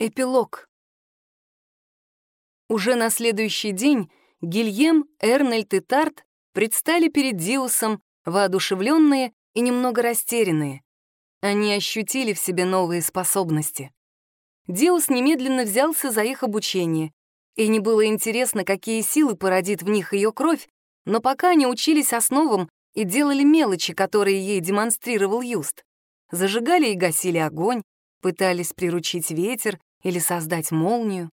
Эпилог. Уже на следующий день Гильем, Эрнольд и Тарт предстали перед Диусом, воодушевленные и немного растерянные. Они ощутили в себе новые способности. Диус немедленно взялся за их обучение, и не было интересно, какие силы породит в них ее кровь, но пока они учились основам и делали мелочи, которые ей демонстрировал Юст. Зажигали и гасили огонь, пытались приручить ветер или создать молнию.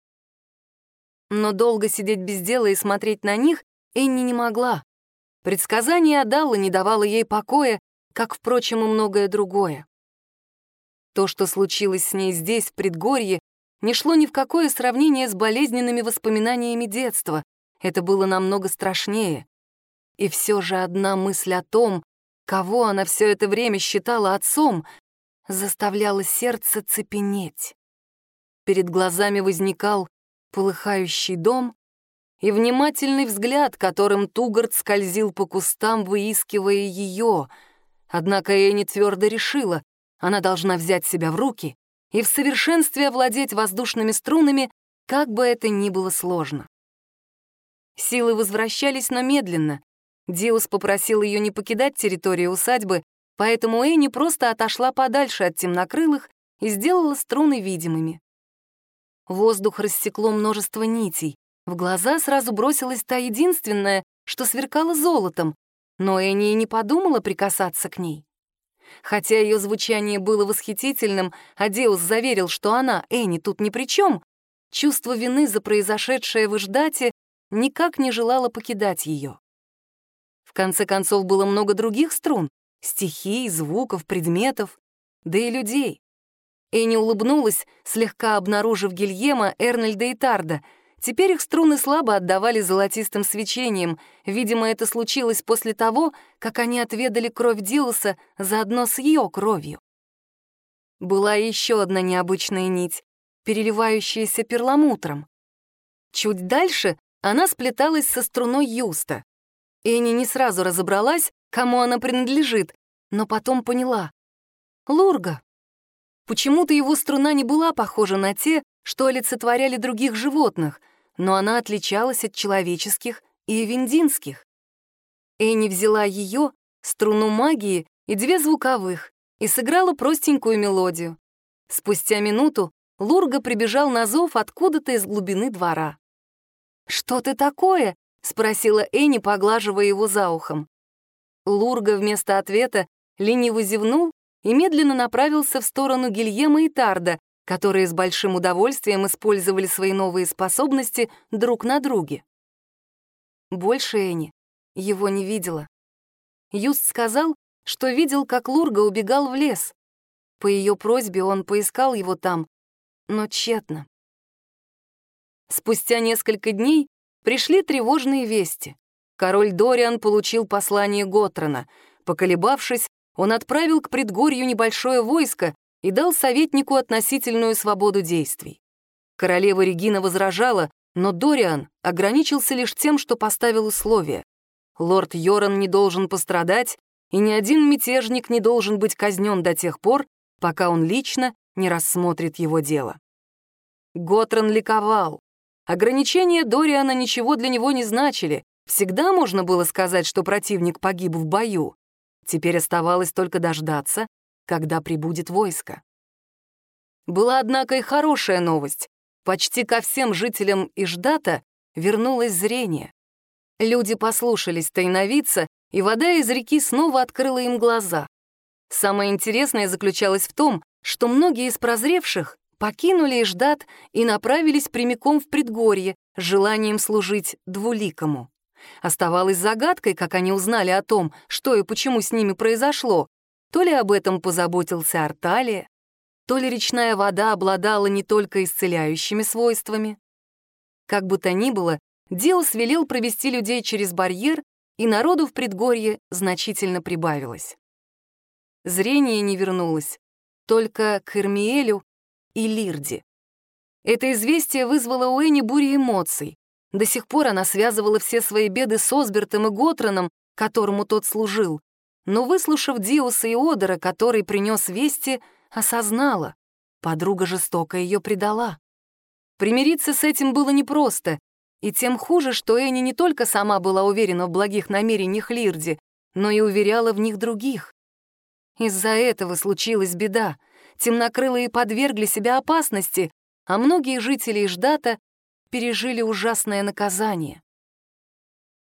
Но долго сидеть без дела и смотреть на них Энни не могла. Предсказание Адалла не давало ей покоя, как, впрочем, и многое другое. То, что случилось с ней здесь, в предгорье, не шло ни в какое сравнение с болезненными воспоминаниями детства. Это было намного страшнее. И все же одна мысль о том, кого она все это время считала отцом, заставляла сердце цепенеть. Перед глазами возникал полыхающий дом и внимательный взгляд, которым Тугард скользил по кустам, выискивая ее. Однако Энни твердо решила, она должна взять себя в руки и в совершенстве овладеть воздушными струнами, как бы это ни было сложно. Силы возвращались, но медленно. Диус попросил ее не покидать территорию усадьбы, поэтому Энни просто отошла подальше от темнокрылых и сделала струны видимыми. Воздух рассекло множество нитей. В глаза сразу бросилась та единственная, что сверкала золотом, но Энни не подумала прикасаться к ней. Хотя ее звучание было восхитительным, а Деус заверил, что она, Энни, тут ни при чем, чувство вины за произошедшее в Иждате никак не желало покидать ее. В конце концов, было много других струн — стихий, звуков, предметов, да и людей. Энни улыбнулась, слегка обнаружив Гильема, Эрнольда и Тарда. Теперь их струны слабо отдавали золотистым свечением. Видимо, это случилось после того, как они отведали кровь Диуса заодно с ее кровью. Была еще одна необычная нить, переливающаяся перламутром. Чуть дальше она сплеталась со струной Юста. Энни не сразу разобралась, кому она принадлежит, но потом поняла. Лурга. Почему-то его струна не была похожа на те, что олицетворяли других животных, но она отличалась от человеческих и вендинских. Энни взяла ее, струну магии и две звуковых, и сыграла простенькую мелодию. Спустя минуту Лурга прибежал на зов откуда-то из глубины двора. «Что ты такое?» — спросила Энни, поглаживая его за ухом. Лурга вместо ответа лениво зевнул и медленно направился в сторону Гильема и Тарда, которые с большим удовольствием использовали свои новые способности друг на друге. Больше Энни его не видела. Юст сказал, что видел, как Лурга убегал в лес. По ее просьбе он поискал его там, но тщетно. Спустя несколько дней пришли тревожные вести. Король Дориан получил послание Готрона. Поколебавшись, он отправил к предгорью небольшое войско и дал советнику относительную свободу действий. Королева Регина возражала, но Дориан ограничился лишь тем, что поставил условие. Лорд Йоран не должен пострадать, и ни один мятежник не должен быть казнен до тех пор, пока он лично не рассмотрит его дело. Готран ликовал. Ограничения Дориана ничего для него не значили. Всегда можно было сказать, что противник погиб в бою. Теперь оставалось только дождаться, когда прибудет войско. Была, однако, и хорошая новость. Почти ко всем жителям Иждата вернулось зрение. Люди послушались тайновица, и вода из реки снова открыла им глаза. Самое интересное заключалось в том, что многие из прозревших покинули Иждат и направились прямиком в предгорье с желанием служить двуликому. Оставалось загадкой, как они узнали о том, что и почему с ними произошло. То ли об этом позаботился Арталия, то ли речная вода обладала не только исцеляющими свойствами. Как бы то ни было, Диос велел провести людей через барьер, и народу в предгорье значительно прибавилось. Зрение не вернулось, только к Эрмиэлю и Лирде. Это известие вызвало у Энни бури эмоций. До сих пор она связывала все свои беды с Осбертом и Готроном, которому тот служил. Но, выслушав Диуса и Одера, который принес вести, осознала. Подруга жестоко ее предала. Примириться с этим было непросто, и тем хуже, что Энни не только сама была уверена в благих намерениях Лирди, но и уверяла в них других. Из-за этого случилась беда. Темнокрылые подвергли себя опасности, а многие жители Иждата пережили ужасное наказание.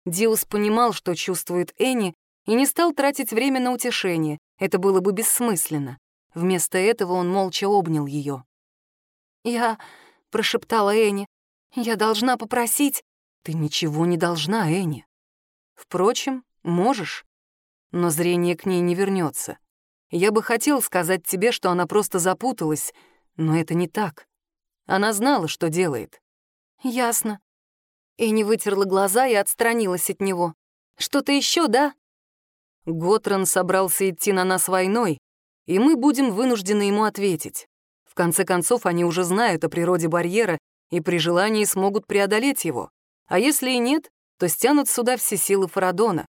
Диус понимал, что чувствует Энни, и не стал тратить время на утешение, это было бы бессмысленно. Вместо этого он молча обнял ее. «Я...» — прошептала Энни. «Я должна попросить...» «Ты ничего не должна, Энни. Впрочем, можешь, но зрение к ней не вернется. Я бы хотел сказать тебе, что она просто запуталась, но это не так. Она знала, что делает». «Ясно». Энни вытерла глаза и отстранилась от него. «Что-то еще, да?» Готран собрался идти на нас войной, и мы будем вынуждены ему ответить. В конце концов, они уже знают о природе барьера и при желании смогут преодолеть его. А если и нет, то стянут сюда все силы Фарадона.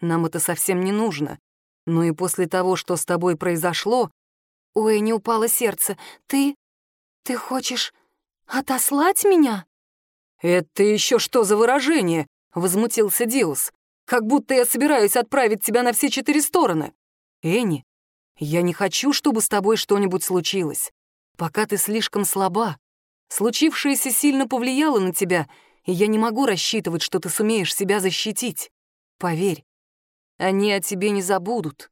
Нам это совсем не нужно. Ну и после того, что с тобой произошло... Ой, не упало сердце. Ты... ты хочешь отослать меня? «Это еще что за выражение?» — возмутился Диус. «Как будто я собираюсь отправить тебя на все четыре стороны. Энни, я не хочу, чтобы с тобой что-нибудь случилось. Пока ты слишком слаба. Случившееся сильно повлияло на тебя, и я не могу рассчитывать, что ты сумеешь себя защитить. Поверь, они о тебе не забудут».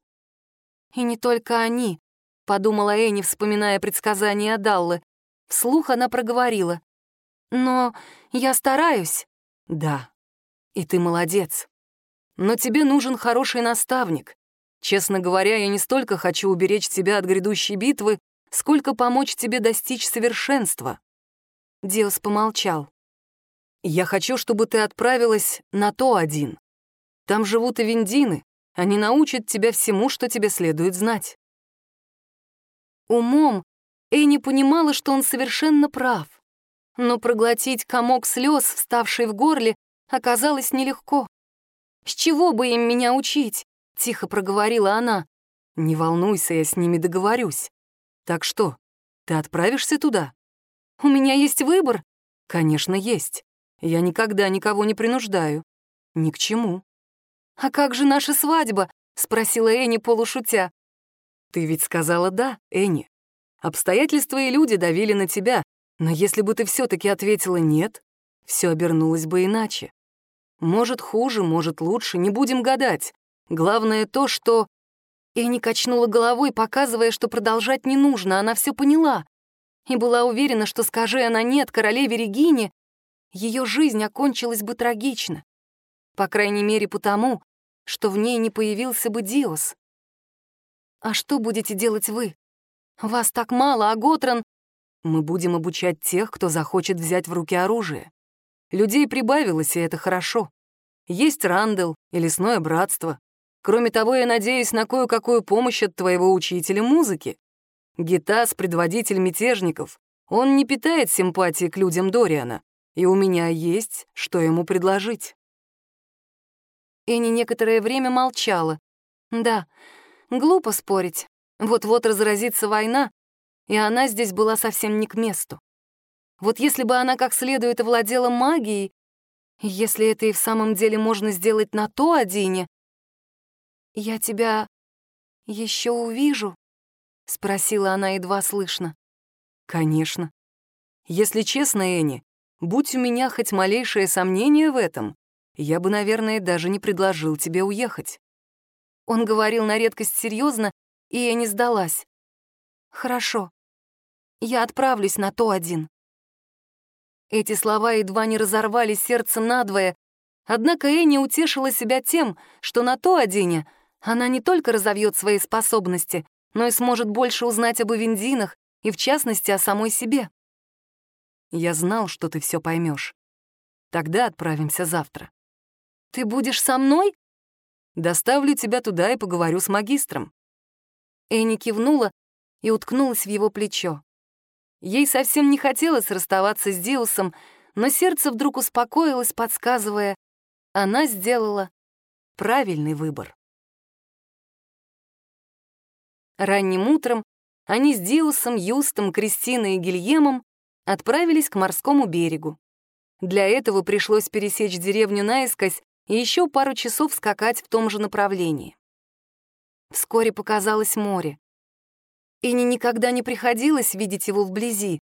«И не только они», — подумала Энни, вспоминая предсказания Адаллы. Вслух она проговорила. «Но я стараюсь». «Да, и ты молодец. Но тебе нужен хороший наставник, Честно говоря, я не столько хочу уберечь тебя от грядущей битвы, сколько помочь тебе достичь совершенства». Диос помолчал. «Я хочу, чтобы ты отправилась на то один. Там живут и виндины, они научат тебя всему, что тебе следует знать». Умом Эни понимала, что он совершенно прав. Но проглотить комок слез, вставший в горле, оказалось нелегко. С чего бы им меня учить? — тихо проговорила она. «Не волнуйся, я с ними договорюсь. Так что, ты отправишься туда?» «У меня есть выбор?» «Конечно, есть. Я никогда никого не принуждаю. Ни к чему». «А как же наша свадьба?» — спросила Энни полушутя. «Ты ведь сказала «да», Энни. Обстоятельства и люди давили на тебя, но если бы ты все таки ответила «нет», все обернулось бы иначе. Может, хуже, может, лучше, не будем гадать. Главное то, что... Эни качнула головой, показывая, что продолжать не нужно, она все поняла. И была уверена, что, скажи она «нет» королеве Регине, ее жизнь окончилась бы трагично. По крайней мере, потому, что в ней не появился бы Диос. «А что будете делать вы? Вас так мало, а Готран...» «Мы будем обучать тех, кто захочет взять в руки оружие. Людей прибавилось, и это хорошо. Есть Рандел и Лесное Братство. Кроме того, я надеюсь на кое-какую помощь от твоего учителя музыки. Гитас — предводитель мятежников. Он не питает симпатии к людям Дориана, и у меня есть, что ему предложить». Эни некоторое время молчала. Да, глупо спорить. Вот-вот разразится война, и она здесь была совсем не к месту. Вот если бы она как следует овладела магией, если это и в самом деле можно сделать на то Адине, «Я тебя еще увижу?» — спросила она едва слышно. «Конечно. Если честно, Энни, будь у меня хоть малейшее сомнение в этом, я бы, наверное, даже не предложил тебе уехать». Он говорил на редкость серьезно, и я не сдалась. «Хорошо. Я отправлюсь на то один». Эти слова едва не разорвали сердце надвое, однако Энни утешила себя тем, что на то одине она не только разовьет свои способности, но и сможет больше узнать об Эвендинах и, в частности, о самой себе. Я знал, что ты все поймешь. Тогда отправимся завтра. Ты будешь со мной? Доставлю тебя туда и поговорю с магистром. Энни кивнула и уткнулась в его плечо. Ей совсем не хотелось расставаться с Диусом, но сердце вдруг успокоилось, подсказывая, она сделала правильный выбор. Ранним утром они с Диусом, Юстом, Кристиной и Гильемом отправились к морскому берегу. Для этого пришлось пересечь деревню наискось и еще пару часов скакать в том же направлении. Вскоре показалось море. Ине никогда не приходилось видеть его вблизи.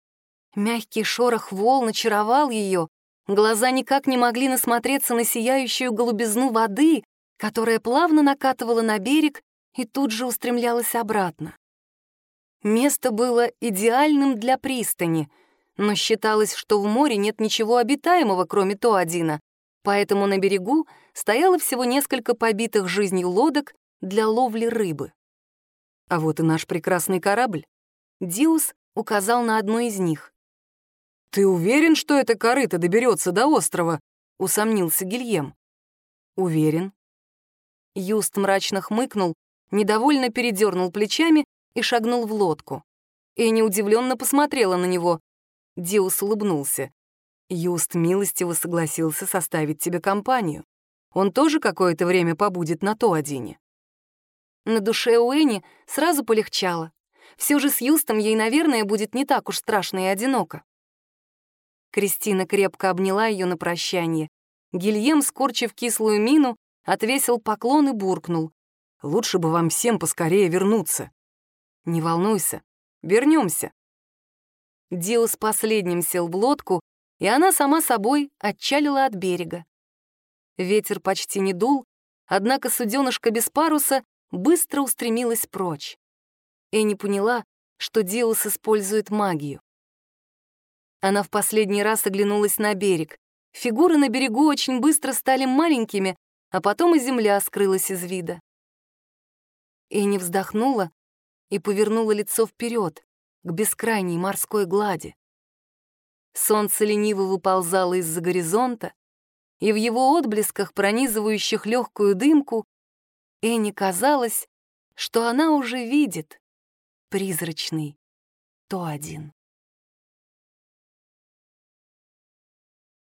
Мягкий шорох волн очаровал ее, глаза никак не могли насмотреться на сияющую голубизну воды, которая плавно накатывала на берег и тут же устремлялась обратно. Место было идеальным для пристани, но считалось, что в море нет ничего обитаемого, кроме Тоадина, поэтому на берегу стояло всего несколько побитых жизнью лодок для ловли рыбы. А вот и наш прекрасный корабль. Диус указал на одну из них. «Ты уверен, что эта корыта доберется до острова?» — усомнился Гильем. «Уверен». Юст мрачно хмыкнул, недовольно передернул плечами и шагнул в лодку. Эни удивленно посмотрела на него. Диус улыбнулся. Юст милостиво согласился составить тебе компанию. Он тоже какое-то время побудет на то одине. На душе у Энни сразу полегчало. Все же с Юстом ей, наверное, будет не так уж страшно и одиноко. Кристина крепко обняла ее на прощание. Гильем, скорчив кислую мину, отвесил поклон и буркнул. «Лучше бы вам всем поскорее вернуться». «Не волнуйся, вернемся. Диус последним сел в лодку, и она сама собой отчалила от берега. Ветер почти не дул, однако суденышко без паруса быстро устремилась прочь. Энни поняла, что Диус использует магию. Она в последний раз оглянулась на берег. Фигуры на берегу очень быстро стали маленькими, а потом и земля скрылась из вида. Энни вздохнула и повернула лицо вперед, к бескрайней морской глади. Солнце лениво выползало из-за горизонта, и в его отблесках, пронизывающих легкую дымку, Энни казалось, что она уже видит призрачный то один.